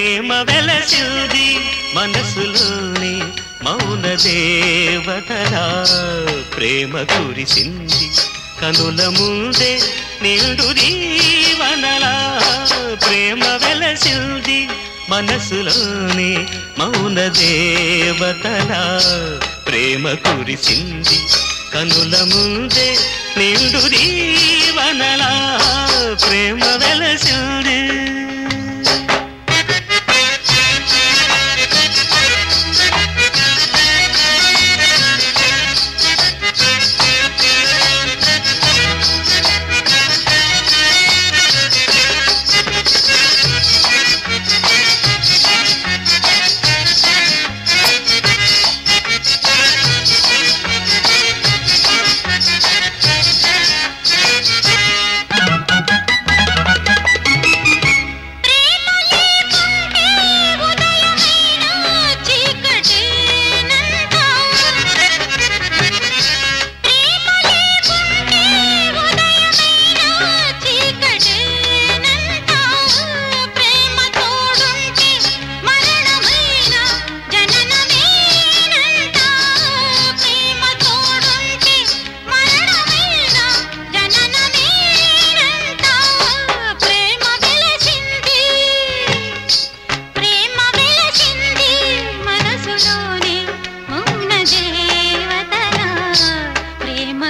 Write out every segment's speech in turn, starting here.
ప్రేమ వెలసింది మనసులోని మౌన దేవతలా. ప్రేమ కురిసింది కనుల ముందే నిండు దీవనలా. ప్రేమ వెలసింది మనసులోని మౌన దేవతలా. ప్రేమ కురిసింది కనుల ముందే నిండు దీవనలా. ప్రేమ వెలసింది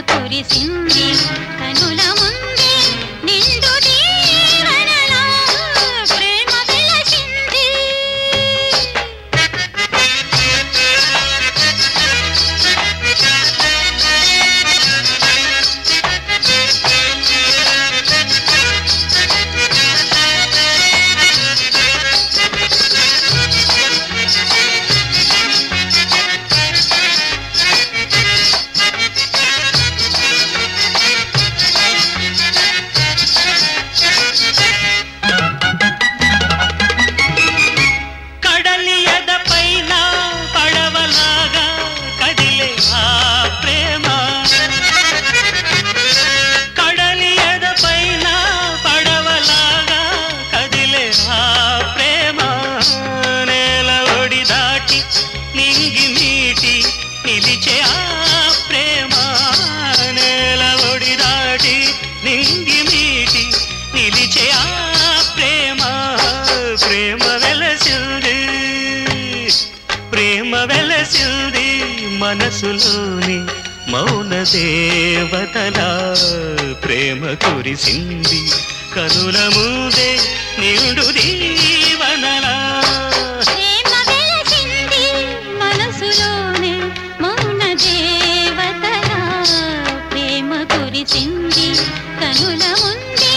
కురిసింది కనుల ముందు వెలసింది మనసులోని మౌన దేవతలా ప్రేమ కురిసింది. కనుల ముందే నిండు దీవనలా. కనుల ముందే